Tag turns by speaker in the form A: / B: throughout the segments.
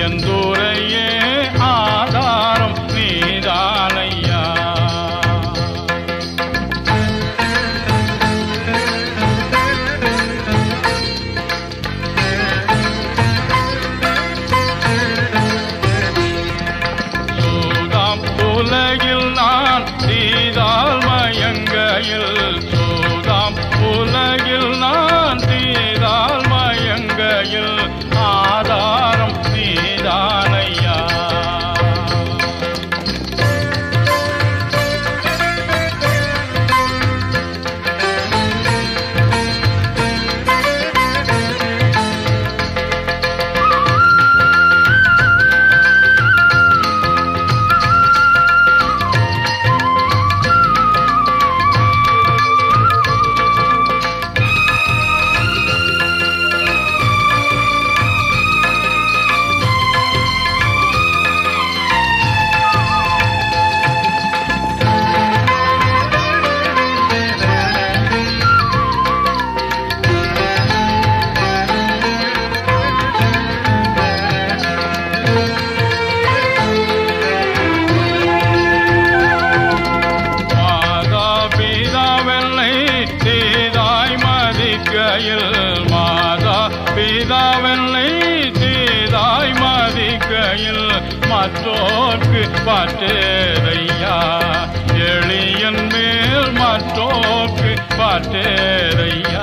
A: Callando மற்றோர்க்கு பாட்டேரையா எளியன் மேல் மற்றோர்க்கு பாட்டேரையா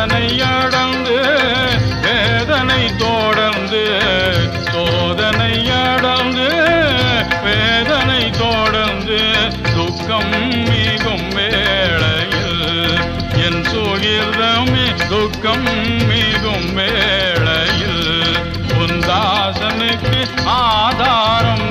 A: வேதனை அடந்து வேதனை தோடந்து சோதனை அடந்து வேதனை தோடந்து துக்கம் மிகும் வேளையில் என் சுகிர்தமே துக்கம் மிகும் வேளையில். உன் தாசனுக்கு ஆதாரம்